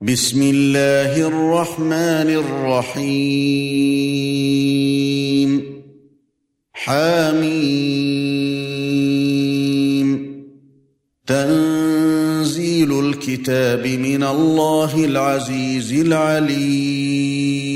بسم الله الرحمن الرحيم. حميم. تنزيل الكتاب من الله العزيز العليم.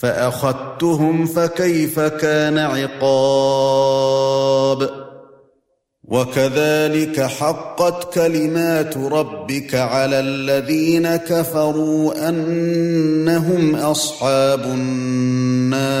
فأخذتهم فكيف كان عقاب؟ وكذلك حقت كلمات ربك على الذين كفروا أنهم أصحاب النار.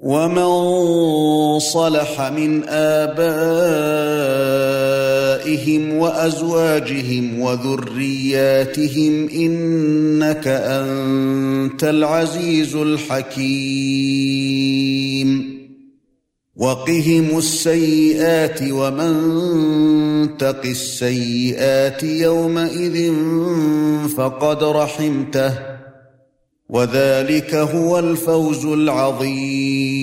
ومن صلح من ابائهم وازواجهم وذرياتهم انك انت العزيز الحكيم وقهم السيئات ومن تق السيئات يومئذ فقد رحمته وذلك هو الفوز العظيم.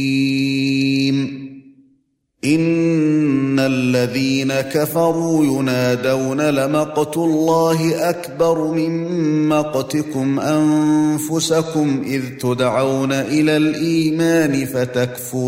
إن الذين كفروا ينادون لمقت الله أكبر من مقتكم أنفسكم إذ تدعون إلى الإيمان فتكفرون.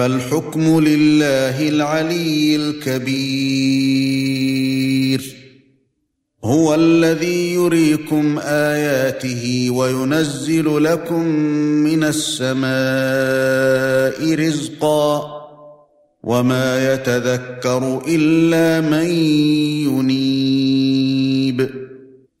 فالحكم لله العلي الكبير. هو الذي يريكم آياته وينزل لكم من السماء رزقا وما يتذكر إلا من ينيب.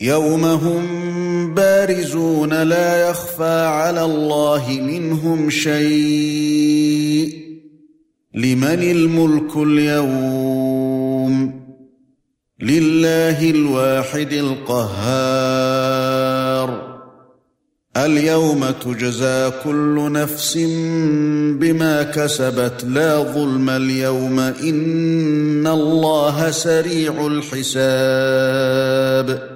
يوم هم بارزون لا يخفى على الله منهم شيء. لمن الملك اليوم؟ لله الواحد القهار. اليوم تجزى كل نفس بما كسبت. لا ظلم اليوم إن الله سريع الحساب.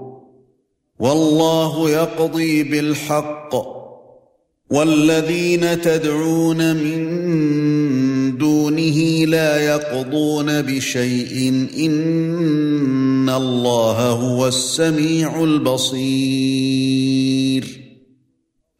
والله يقضي بالحق والذين تدعون من دونه لا يقضون بشيء إن الله هو السميع البصير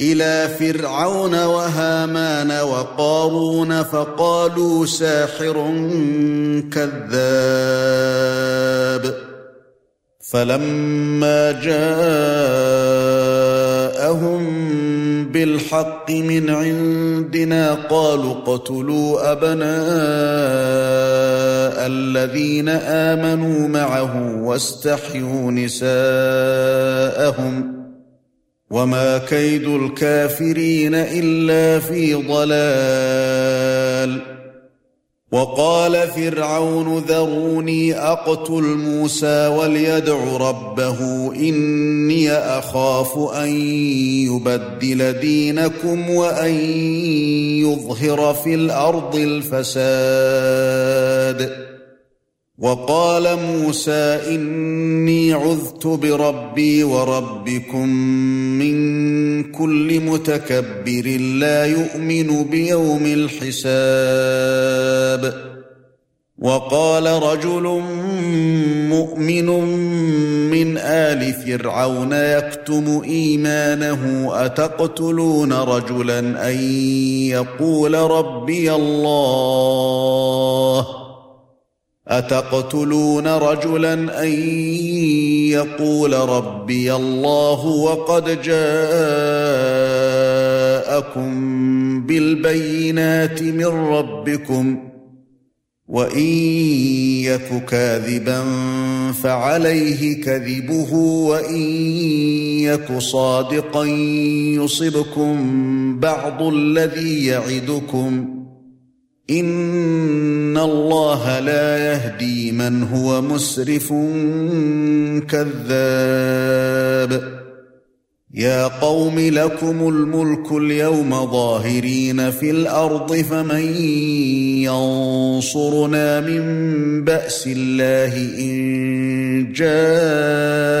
إلى فرعون وهامان وقارون فقالوا ساحر كذاب. فلما جاءهم بالحق من عندنا قالوا اقتلوا أبناء الذين آمنوا معه واستحيوا نساءهم. وما كيد الكافرين الا في ضلال وقال فرعون ذروني اقتل موسى وليدع ربه اني اخاف ان يبدل دينكم وان يظهر في الأرض الفساد وقال موسى إني عذت بربي وربكم من كل متكبر لا يؤمن بيوم الحساب. وقال رجل مؤمن من آل فرعون يكتم إيمانه أتقتلون رجلا أن يقول ربي الله؟ أتقتلون رجلا أن يقول ربي الله وقد جاءكم بالبينات من ربكم وإن يك كاذبا فعليه كذبه وإن يك صادقا يصبكم بعض الذي يعدكم إن الله لا يهدي من هو مسرف كذاب. يا قوم لكم الملك اليوم ظاهرين في الأرض فمن ينصرنا من بأس الله إن جاءنا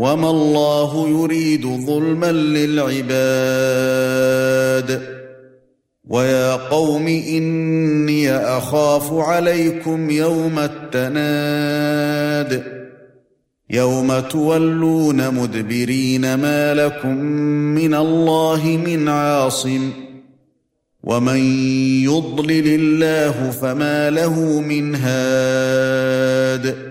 وما الله يريد ظلما للعباد ويا قوم اني اخاف عليكم يوم التناد يوم تولون مدبرين ما لكم من الله من عاصم ومن يضلل الله فما له من هاد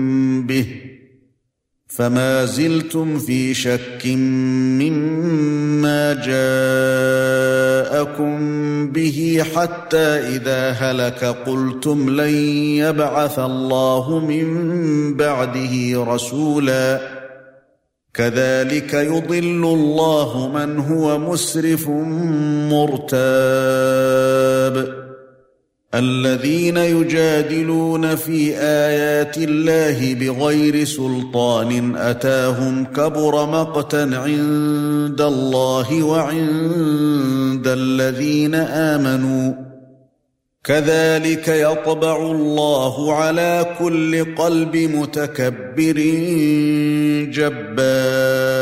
فما زلتم في شك مما جاءكم به حتى إذا هلك قلتم لن يبعث الله من بعده رسولا. كذلك يضل الله من هو مسرف مرتاب. الذين يجادلون في آيات الله بغير سلطان أتاهم كبر مقتا عند الله وعند الذين آمنوا. كذلك يطبع الله على كل قلب متكبر جبار.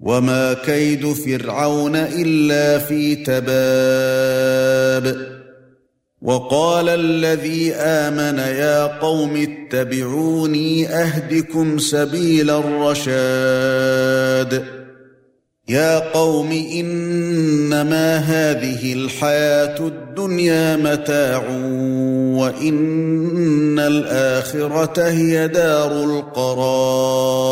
وما كيد فرعون الا في تباب وقال الذي امن يا قوم اتبعوني اهدكم سبيل الرشاد يا قوم انما هذه الحياة الدنيا متاع وان الاخره هي دار القرار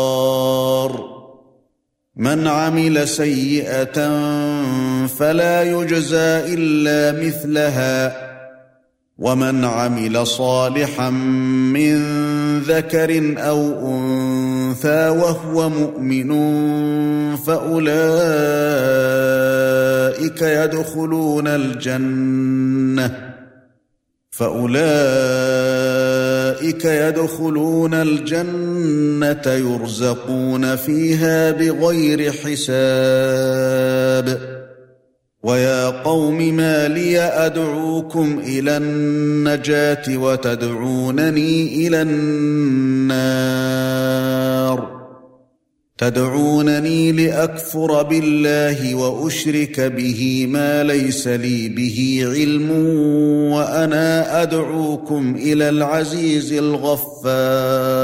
من عمل سيئة فلا يجزى إلا مثلها. ومن عمل صالحا من ذكر أو أنثى وهو مؤمن فأولئك يدخلون الجنة. فاولئك يدخلون الجنة يرزقون فيها بغير حساب. ويا قوم ما لي أدعوكم إلى النجاة وتدعونني إلى النار. تدعونني لأكفر بالله وأشرك به ما ليس لي به علم وأنا أدعوكم إلى العزيز الغفار.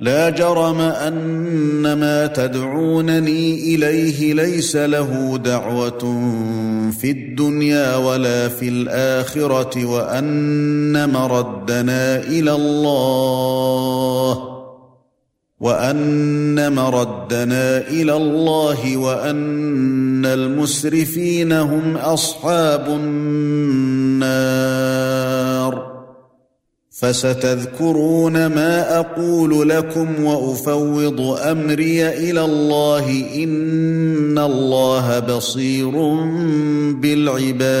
لا جرم أن ما تدعونني إليه ليس له دعوة في الدنيا ولا في الآخرة وأن مردنا إلى الله. وأن مردنا إلى الله وأن المسرفين هم أصحاب النار. فستذكرون ما أقول لكم وأفوض أمري إلى الله إن الله بصير بالعباد.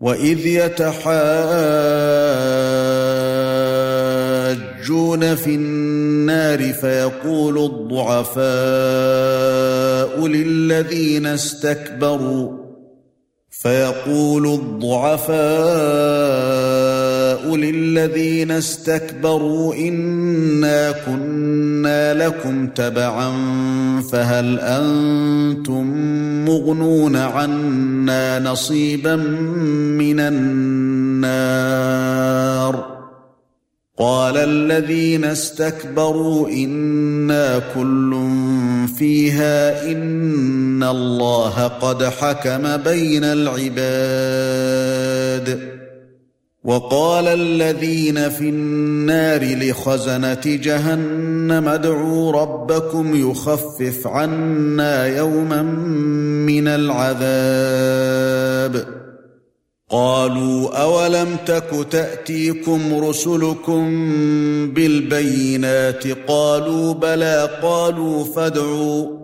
واذ يتحاجون في النار فيقول الضعفاء للذين استكبروا فيقول الضعفاء للذين استكبروا انا كنا لكم تبعا فهل أنتم مغنون عنا نصيبا من النار قال الذين استكبروا أنا كل فيها ان الله قد حكم بين العباد وقال الذين في النار لخزنة جهنم ادعوا ربكم يخفف عنا يوما من العذاب. قالوا أولم تك تأتيكم رسلكم بالبينات؟ قالوا بلى قالوا فادعوا.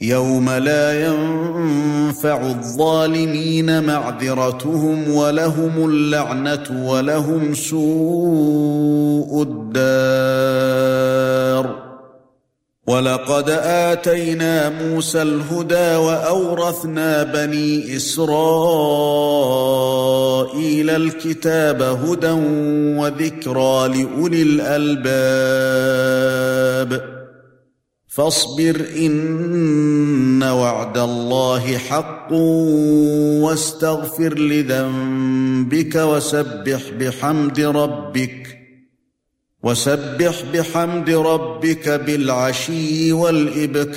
يوم لا ينفع الظالمين معذرتهم ولهم اللعنة ولهم سوء الدار. ولقد آتينا موسى الهدى وأورثنا بني إسرائيل الكتاب هدى وذكرى لأولي الألباب. فاصبر إن وعد الله حق واستغفر لذنبك وسبح بحمد ربك وسبح بحمد ربك بالعشي والإبكار.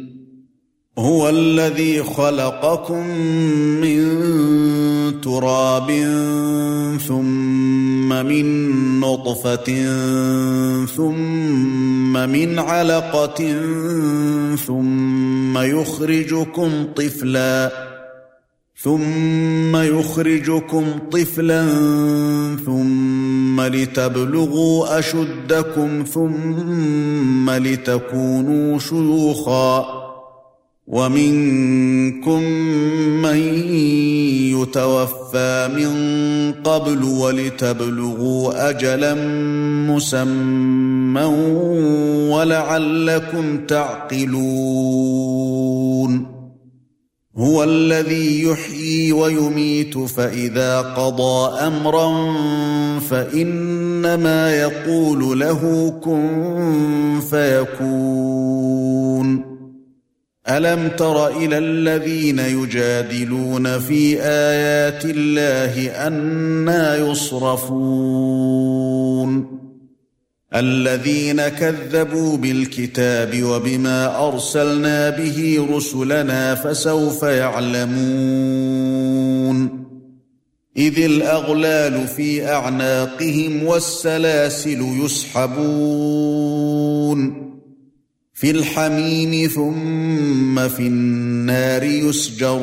هو الذي خلقكم من تراب ثم من نطفة ثم من علقة ثم يخرجكم طفلا ثم يخرجكم طفلا ثم لتبلغوا أشدكم ثم لتكونوا شيوخا ومنكم من يتوفى من قبل ولتبلغوا اجلا مسمى ولعلكم تعقلون هو الذي يحيي ويميت فإذا قضى امرا فإنما يقول له كن فيكون ألم تر إلى الذين يجادلون في آيات الله أنا يصرفون؟ الذين كذبوا بالكتاب وبما أرسلنا به رسلنا فسوف يعلمون. إذ الأغلال في أعناقهم والسلاسل يسحبون. في الحميم ثم في النار يسجرون.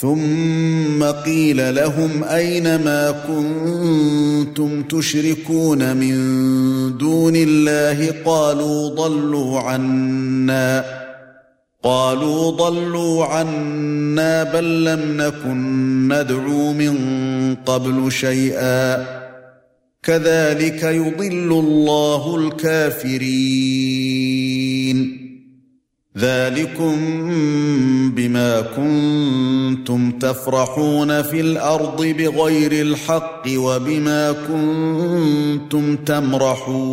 ثم قيل لهم أين ما كنتم تشركون من دون الله؟ قالوا ضلوا عنا. قالوا ضلوا عنا بل لم نكن ندعو من قبل شيئا. كذلك يضل الله الكافرين. ذلكم بما كنتم تفرحون في الأرض بغير الحق وبما كنتم تمرحون.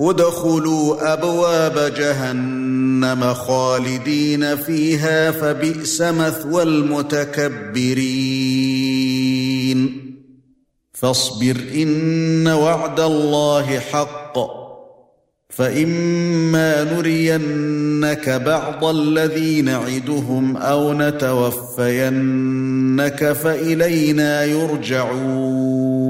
ادخلوا أبواب جهنم خالدين فيها فبئس مثوى المتكبرين. فاصبر إن وعد الله حق فإما نرينك بعض الذي نعدهم أو نتوفينك فإلينا يرجعون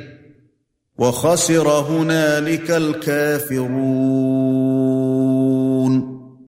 وَخَسِرَ هُنَالِكَ الْكَافِرُونَ.